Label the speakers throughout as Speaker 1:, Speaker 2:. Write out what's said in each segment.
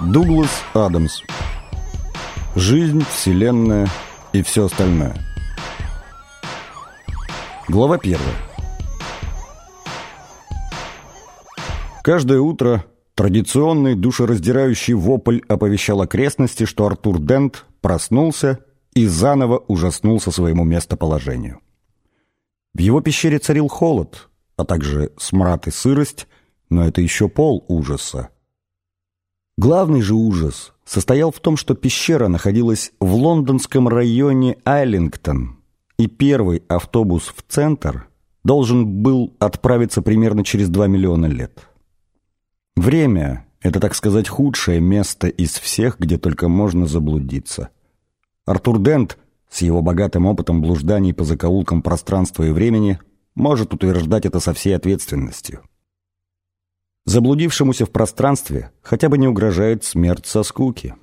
Speaker 1: Дуглас Адамс. Жизнь, Вселенная и все остальное. Глава первая. Каждое утро традиционный душераздирающий вопль оповещал окрестности, что Артур Дент проснулся и заново ужаснулся своему местоположению. В его пещере царил холод, а также смрад и сырость, но это еще пол ужаса. Главный же ужас состоял в том, что пещера находилась в лондонском районе Айлингтон, и первый автобус в центр должен был отправиться примерно через 2 миллиона лет. Время — это, так сказать, худшее место из всех, где только можно заблудиться. Артур Дент с его богатым опытом блужданий по закоулкам пространства и времени может утверждать это со всей ответственностью. Заблудившемуся в пространстве хотя бы не угрожает смерть со скуки.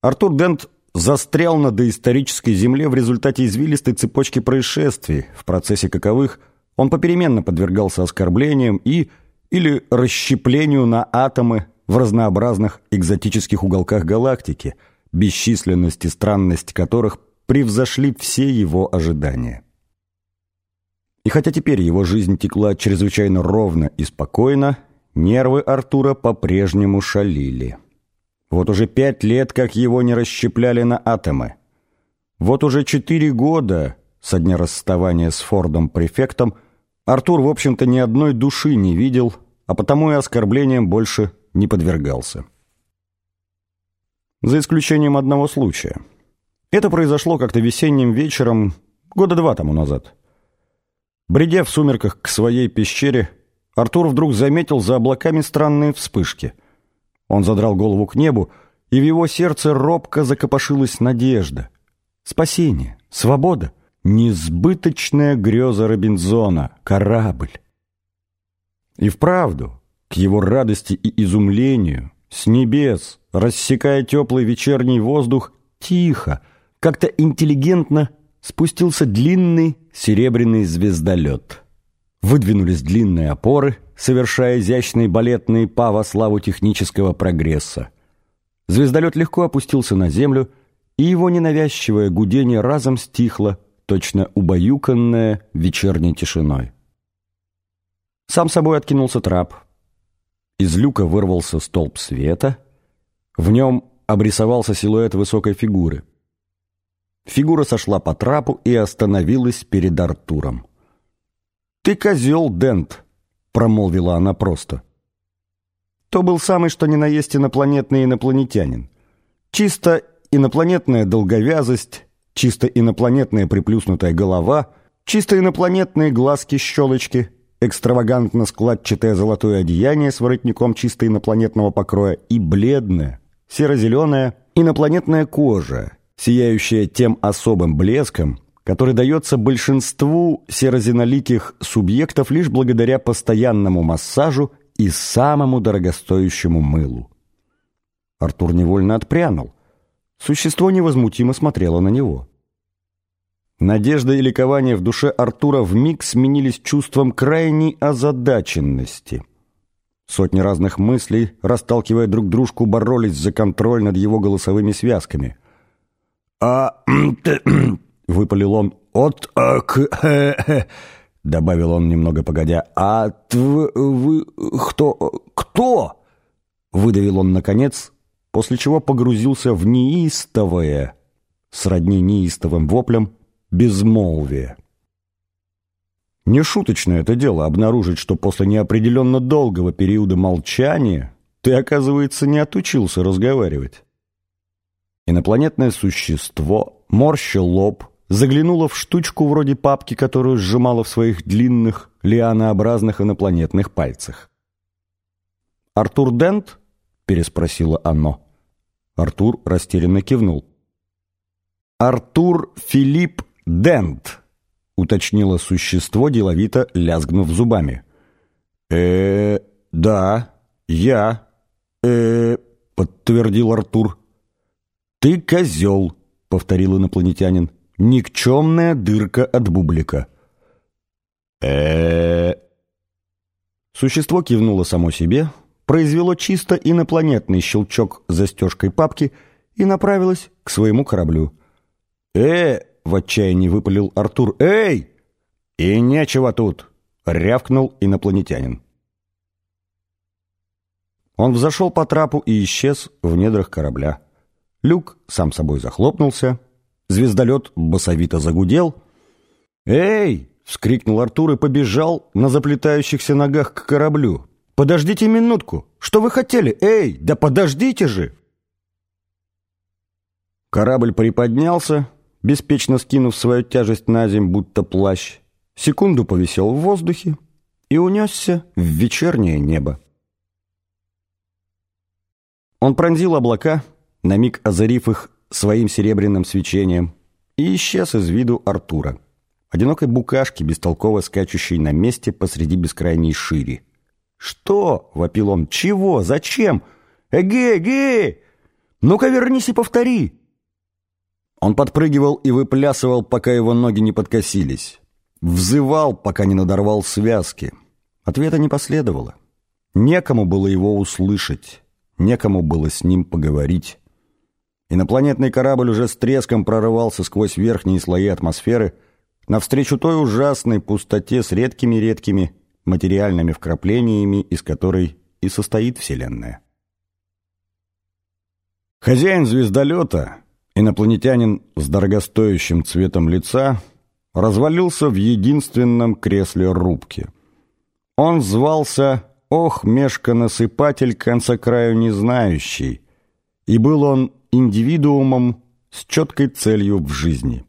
Speaker 1: Артур Дент застрял на доисторической земле в результате извилистой цепочки происшествий, в процессе каковых он попеременно подвергался оскорблениям и или расщеплению на атомы в разнообразных экзотических уголках галактики, бесчисленность и странность которых превзошли все его ожидания. И хотя теперь его жизнь текла чрезвычайно ровно и спокойно, нервы Артура по-прежнему шалили. Вот уже пять лет, как его не расщепляли на атомы. Вот уже четыре года со дня расставания с Фордом-префектом Артур, в общем-то, ни одной души не видел, а потому и оскорблениям больше не подвергался. За исключением одного случая. Это произошло как-то весенним вечером года два тому назад. Бредя в сумерках к своей пещере, Артур вдруг заметил за облаками странные вспышки. Он задрал голову к небу, и в его сердце робко закопошилась надежда. Спасение, свобода, несбыточная греза Робинзона, корабль. И вправду, к его радости и изумлению, с небес, рассекая теплый вечерний воздух, тихо, как-то интеллигентно спустился длинный серебряный звездолет. Выдвинулись длинные опоры, совершая изящные балетные па во славу технического прогресса. Звездолет легко опустился на землю, и его ненавязчивое гудение разом стихло, точно убаюканное вечерней тишиной. Сам собой откинулся трап. Из люка вырвался столб света. В нем обрисовался силуэт высокой фигуры — Фигура сошла по трапу и остановилась перед Артуром. «Ты козел, Дент!» — промолвила она просто. То был самый что ни на есть инопланетный инопланетянин. Чисто инопланетная долговязость, чисто инопланетная приплюснутая голова, чисто инопланетные глазки-щелочки, экстравагантно складчатое золотое одеяние с воротником чисто инопланетного покроя и бледная, серо-зеленая инопланетная кожа, сияющая тем особым блеском, который дается большинству серозиноликих субъектов лишь благодаря постоянному массажу и самому дорогостоящему мылу. Артур невольно отпрянул. Существо невозмутимо смотрело на него. Надежда и ликование в душе Артура вмиг сменились чувством крайней озадаченности. Сотни разных мыслей, расталкивая друг дружку, боролись за контроль над его голосовыми связками – «А...» — выпалил он. «От... А, к... Добавил он немного погодя. «А... Тв... Вы... Кто... Кто?» — выдавил он наконец, после чего погрузился в неистовое, сродни неистовым воплем, безмолвие. Нешуточное это дело обнаружить, что после неопределенно долгого периода молчания ты, оказывается, не отучился разговаривать. Инопланетное существо, морща лоб, заглянуло в штучку вроде папки, которую сжимало в своих длинных, лианообразных инопланетных пальцах. «Артур Дент?» — переспросило оно. Артур растерянно кивнул. «Артур Филипп Дент», — уточнило существо, деловито лязгнув зубами. э да», «Я», э, подтвердил Артур. «Ты козел», — повторил инопланетянин. «Никчемная дырка от бублика». э Существо кивнуло само себе, произвело чисто инопланетный щелчок застежкой папки и направилось к своему кораблю. «Э!» — в отчаянии выпалил Артур. «Эй!» «И нечего тут!» — рявкнул инопланетянин. Он взошел по трапу и исчез в недрах корабля. Люк сам собой захлопнулся, звездолет басовито загудел. «Эй!» — вскрикнул Артур и побежал на заплетающихся ногах к кораблю. «Подождите минутку! Что вы хотели? Эй, да подождите же!» Корабль приподнялся, беспечно скинув свою тяжесть на земь, будто плащ, секунду повисел в воздухе и унесся в вечернее небо. Он пронзил облака, на миг озарив их своим серебряным свечением, и исчез из виду Артура, одинокой букашки, бестолково скачущей на месте посреди бескрайней шири. «Что?» — вопил он. «Чего? Зачем? Эге, эге! Ну-ка вернись и повтори!» Он подпрыгивал и выплясывал, пока его ноги не подкосились. Взывал, пока не надорвал связки. Ответа не последовало. Некому было его услышать. Некому было с ним поговорить. Инопланетный корабль уже с треском прорывался сквозь верхние слои атмосферы навстречу той ужасной пустоте с редкими-редкими материальными вкраплениями, из которой и состоит Вселенная. Хозяин звездолета, инопланетянин с дорогостоящим цветом лица, развалился в единственном кресле рубки. Он звался «Ох, мешконасыпатель конца краю не знающий», и был он индивидуумом с четкой целью в жизни.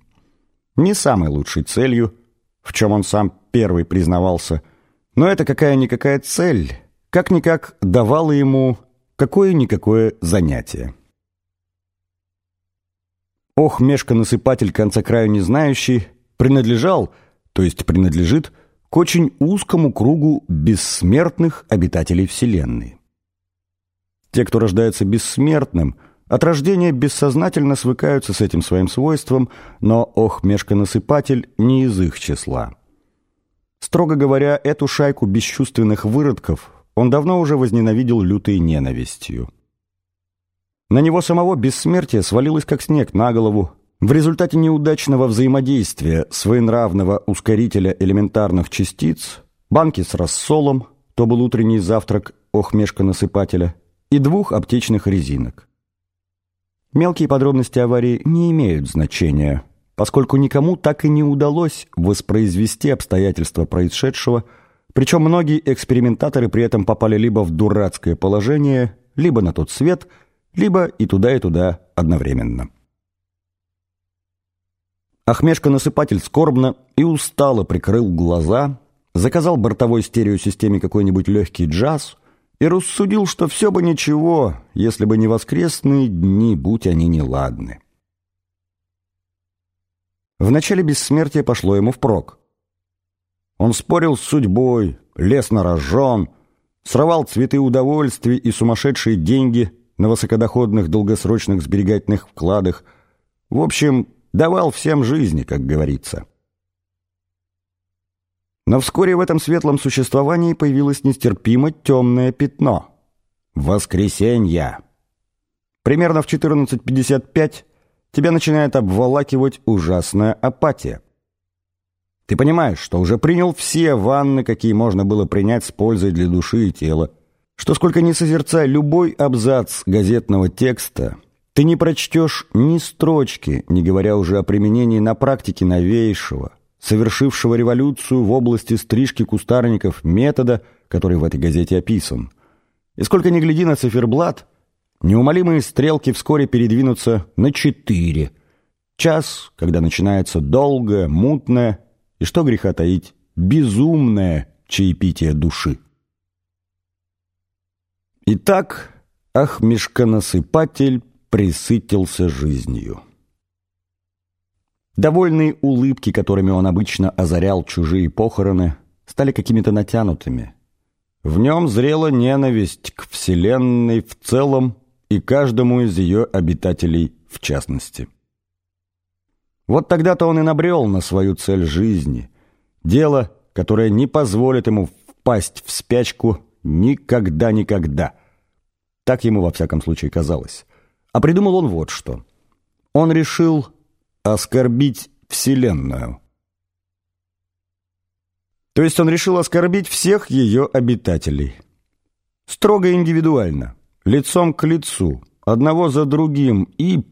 Speaker 1: Не самой лучшей целью, в чем он сам первый признавался, но это какая-никакая цель, как-никак давала ему какое-никакое занятие. Ох, мешконасыпатель конца краю не знающий, принадлежал, то есть принадлежит, к очень узкому кругу бессмертных обитателей Вселенной. Те, кто рождается бессмертным, от рождения бессознательно свыкаются с этим своим свойством, но ох-мешконасыпатель не из их числа. Строго говоря, эту шайку бесчувственных выродков он давно уже возненавидел лютой ненавистью. На него самого бессмертие свалилось как снег на голову, в результате неудачного взаимодействия своенравного ускорителя элементарных частиц, банки с рассолом, то был утренний завтрак охмешка-насыпателя, и двух аптечных резинок. Мелкие подробности аварии не имеют значения, поскольку никому так и не удалось воспроизвести обстоятельства происшедшего, причем многие экспериментаторы при этом попали либо в дурацкое положение, либо на тот свет, либо и туда, и туда одновременно. Ахмешка-насыпатель скорбно и устало прикрыл глаза, заказал бортовой стереосистеме какой-нибудь легкий джаз и рассудил, что все бы ничего, если бы не воскресные дни, будь они неладны. В начале бессмертия пошло ему впрок. Он спорил с судьбой, лез на рожон, срывал цветы удовольствий и сумасшедшие деньги на высокодоходных долгосрочных сберегательных вкладах. В общем, давал всем жизни, как говорится. Но вскоре в этом светлом существовании появилось нестерпимо темное пятно. Воскресенье. Примерно в 14.55 тебя начинает обволакивать ужасная апатия. Ты понимаешь, что уже принял все ванны, какие можно было принять с пользой для души и тела, что сколько ни созерцай любой абзац газетного текста – ты не прочтешь ни строчки, не говоря уже о применении на практике новейшего, совершившего революцию в области стрижки кустарников метода, который в этой газете описан. И сколько ни гляди на циферблат, неумолимые стрелки вскоре передвинутся на четыре. Час, когда начинается долгое, мутное и, что греха таить, безумное чаепитие души. Итак, ах, мешконасыпатель присытился жизнью. Довольные улыбки, которыми он обычно озарял чужие похороны, стали какими-то натянутыми. В нем зрела ненависть к Вселенной в целом и каждому из ее обитателей в частности. Вот тогда-то он и набрел на свою цель жизни. Дело, которое не позволит ему впасть в спячку никогда-никогда. Так ему во всяком случае казалось. А придумал он вот что. Он решил оскорбить Вселенную. То есть он решил оскорбить всех ее обитателей. Строго индивидуально, лицом к лицу, одного за другим, и...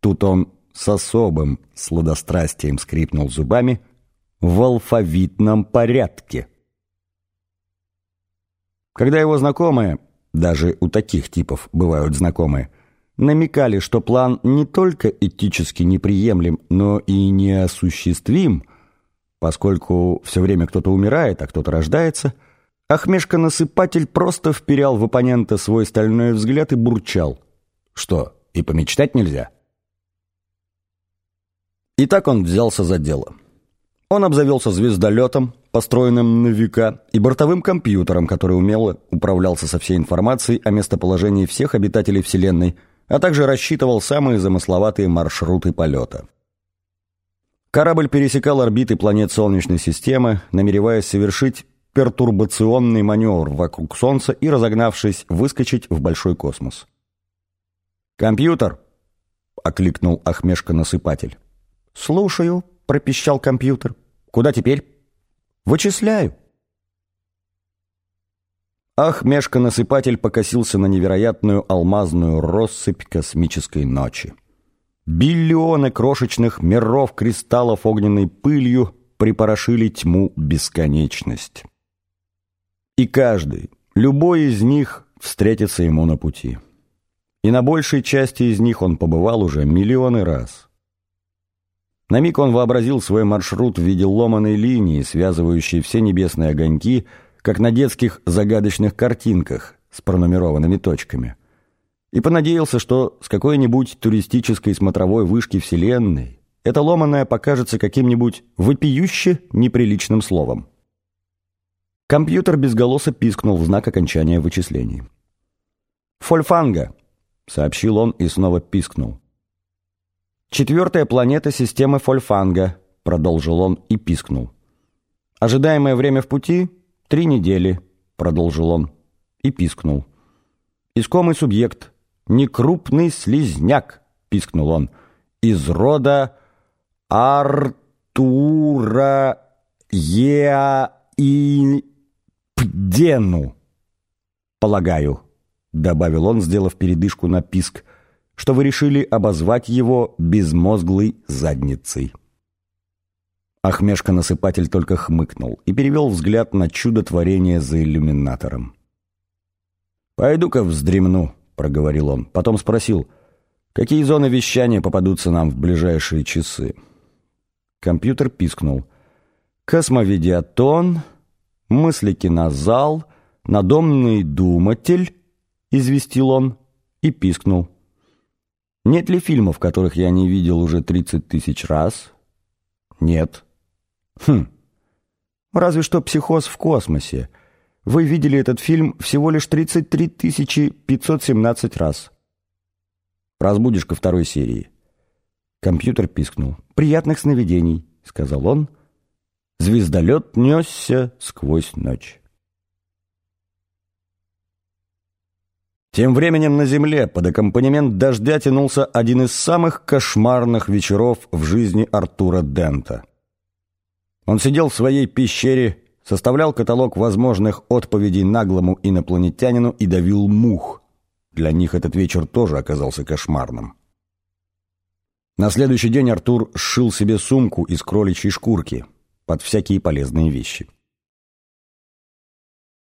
Speaker 1: Тут он с особым сладострастием скрипнул зубами в алфавитном порядке. Когда его знакомые, даже у таких типов бывают знакомые, намекали, что план не только этически неприемлем, но и неосуществим, поскольку все время кто-то умирает, а кто-то рождается, Ахмешка-насыпатель просто вперял в оппонента свой стальной взгляд и бурчал. Что, и помечтать нельзя? И так он взялся за дело. Он обзавелся звездолетом, построенным на века, и бортовым компьютером, который умело управлялся со всей информацией о местоположении всех обитателей Вселенной, а также рассчитывал самые замысловатые маршруты полета. Корабль пересекал орбиты планет Солнечной системы, намереваясь совершить пертурбационный маневр вокруг Солнца и, разогнавшись, выскочить в большой космос. «Компьютер!» — окликнул Ахмешка-насыпатель. «Слушаю», — пропищал компьютер. «Куда теперь?» «Вычисляю». Ах, Мешка-насыпатель покосился на невероятную алмазную россыпь космической ночи. Биллионы крошечных миров кристаллов огненной пылью припорошили тьму бесконечность. И каждый, любой из них встретится ему на пути. И на большей части из них он побывал уже миллионы раз. На миг он вообразил свой маршрут в виде ломаной линии, связывающей все небесные огоньки – как на детских загадочных картинках с пронумерованными точками. И понадеялся, что с какой-нибудь туристической смотровой вышки Вселенной это ломаное покажется каким-нибудь вопиюще неприличным словом. Компьютер безголосо пискнул в знак окончания вычислений. «Фольфанга», — сообщил он и снова пискнул. «Четвертая планета системы Фольфанга», — продолжил он и пискнул. «Ожидаемое время в пути «Три недели», — продолжил он и пискнул. «Искомый субъект, некрупный слизняк», — пискнул он, «из рода Артура Еаипдену, полагаю», — добавил он, сделав передышку на писк, «что вы решили обозвать его безмозглой задницей». Ахмешка-насыпатель только хмыкнул и перевел взгляд на чудо-творение за иллюминатором. «Пойду-ка вздремну», — проговорил он. Потом спросил, «Какие зоны вещания попадутся нам в ближайшие часы?» Компьютер пискнул. «Космовидеотон, мысли-кинозал, надомный думатель», — известил он и пискнул. «Нет ли фильмов, которых я не видел уже тридцать тысяч раз?» «Нет». Хм. Разве что «Психоз в космосе». Вы видели этот фильм всего лишь 33 517 раз. Разбудишь ко второй серии. Компьютер пискнул. «Приятных сновидений», — сказал он. Звездолет несся сквозь ночь. Тем временем на Земле под аккомпанемент дождя тянулся один из самых кошмарных вечеров в жизни Артура Дента. Он сидел в своей пещере, составлял каталог возможных отповедей наглому инопланетянину и давил мух. Для них этот вечер тоже оказался кошмарным. На следующий день Артур сшил себе сумку из кроличьей шкурки под всякие полезные вещи.